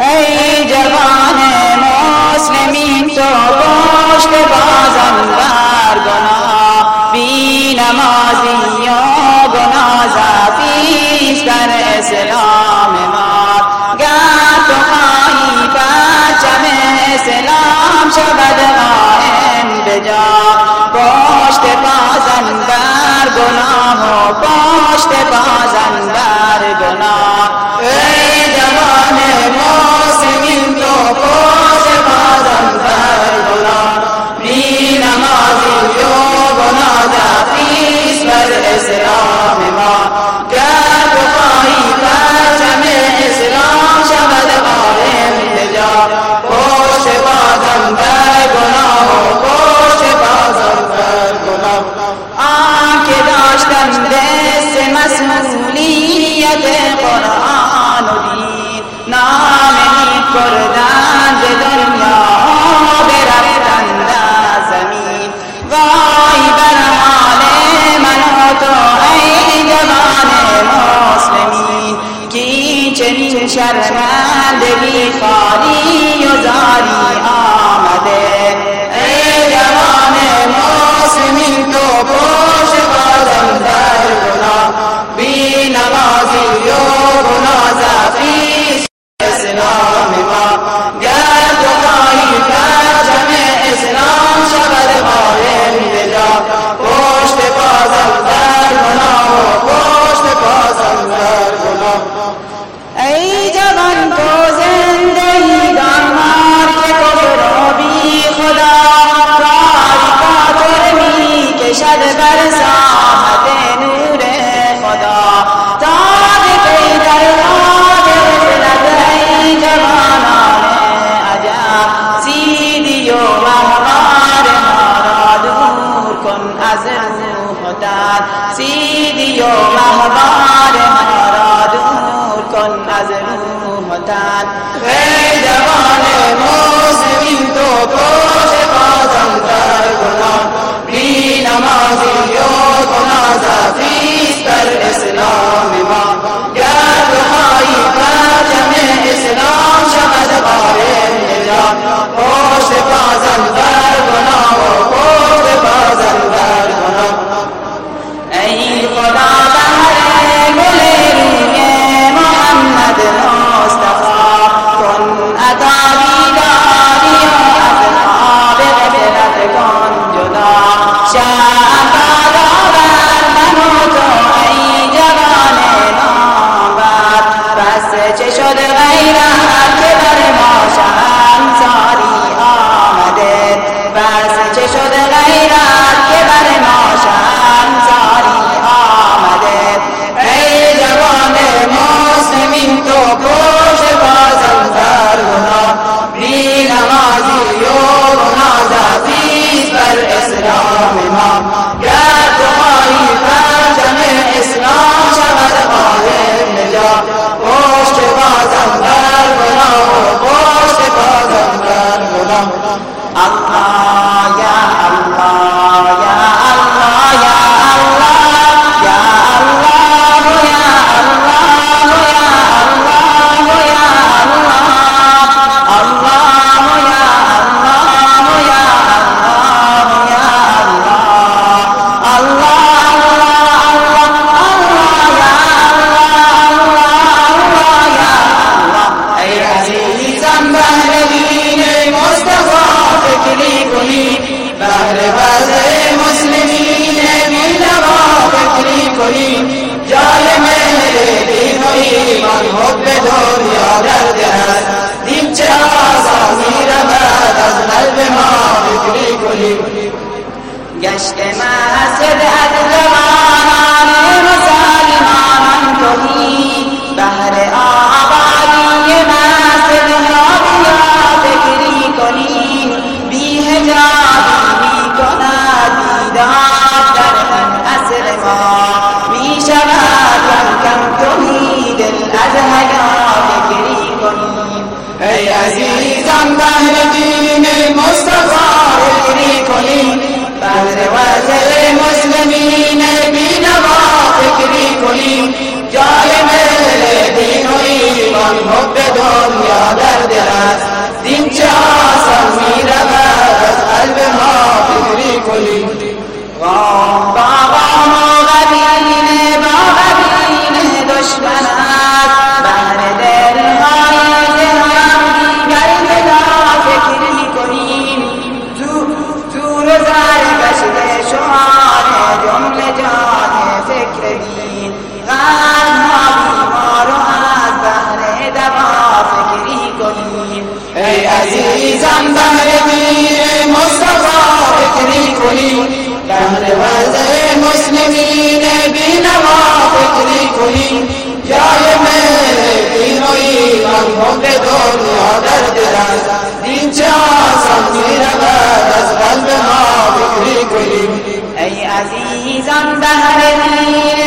ای جوان مسلمین تو پشت بازم بر گناه. بی نمازی و گناه زفیش در اسلام ما. گر تو خواهی پرچم اسلام شود قائم به جا. پشت بازم بر گناه و پشت چنین شرمندگی خالی و زاری آمده. El mundo, el joven, los vientos, los pájaros, el gran mar, el mar de oro, el azul. じ。بهر وضع مسلمین بیلوا فکری کنی جای مهر دین و ایمان حب دنیا در دل است دیم چه آزا می رود از قلب ما فکری کنی گشت محسد عدل زندگی کنیم جای دین و ایمان حب دنیا در دل ای عزیزان بهر میر مصطفی فکری کنی. بهر وضع مسلمین بینوا فکری کنی. جای مهر دین و ایمان حب دنیا در است. دین چه آسان می رود از قلب ما فکری کنی. ای عزیزان بهر میر